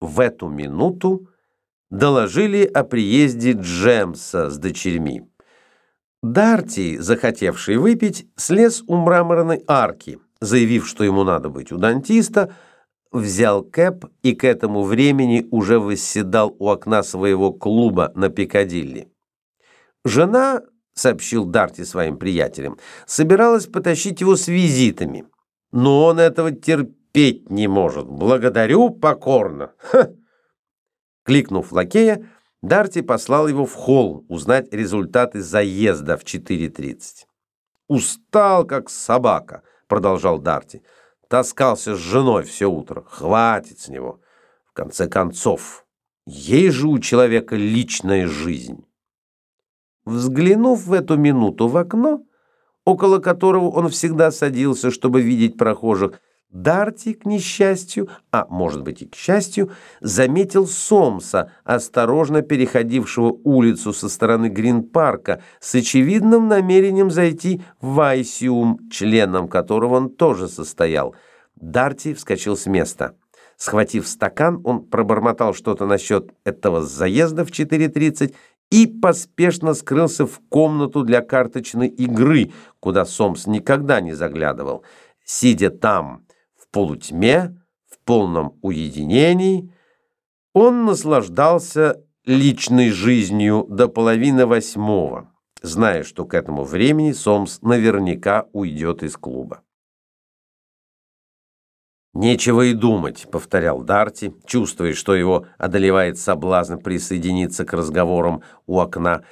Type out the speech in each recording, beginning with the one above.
В эту минуту доложили о приезде Джемса с дочерьми. Дарти, захотевший выпить, слез у мраморной арки, заявив, что ему надо быть у дантиста, взял кэп и к этому времени уже восседал у окна своего клуба на Пикадилли. Жена, сообщил Дарти своим приятелям, собиралась потащить его с визитами, но он этого терпеть не может. Благодарю покорно. Ха! Кликнув лакея, Дарти послал его в холл узнать результаты заезда в 4.30. «Устал, как собака», — продолжал Дарти. «Таскался с женой все утро. Хватит с него. В конце концов, ей же у человека личная жизнь». Взглянув в эту минуту в окно, около которого он всегда садился, чтобы видеть прохожих, Дарти, к несчастью, а может быть и к счастью, заметил Сомса, осторожно переходившего улицу со стороны Грин-парка, с очевидным намерением зайти в Айсиум, членом которого он тоже состоял. Дарти вскочил с места. Схватив стакан, он пробормотал что-то насчет этого заезда в 4.30 и поспешно скрылся в комнату для карточной игры, куда Сомс никогда не заглядывал. Сидя там, в полутьме, в полном уединении, он наслаждался личной жизнью до половины восьмого, зная, что к этому времени Сомс наверняка уйдет из клуба. «Нечего и думать», — повторял Дарти, чувствуя, что его одолевает соблазн присоединиться к разговорам у окна.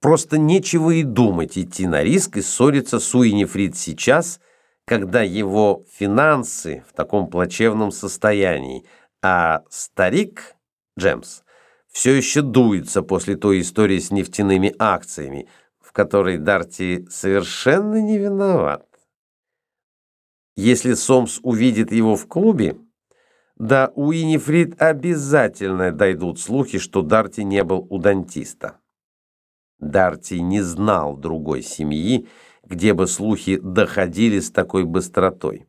«Просто нечего и думать идти на риск и ссориться с Уинифрид сейчас, когда его финансы в таком плачевном состоянии, а старик, Джемс, все еще дуется после той истории с нефтяными акциями, в которой Дарти совершенно не виноват. Если Сомс увидит его в клубе, да у Инифрид обязательно дойдут слухи, что Дарти не был у дантиста. Дарти не знал другой семьи, где бы слухи доходили с такой быстротой.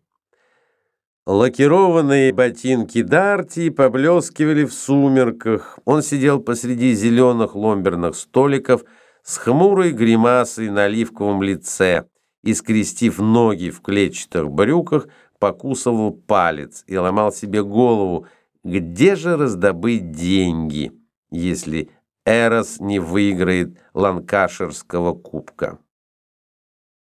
Лакированные ботинки Дарти поблескивали в сумерках. Он сидел посреди зеленых ломберных столиков с хмурой гримасой на оливковом лице и, скрестив ноги в клетчатых брюках, покусывал палец и ломал себе голову, где же раздобыть деньги, если Эрос не выиграет Ланкаширского кубка.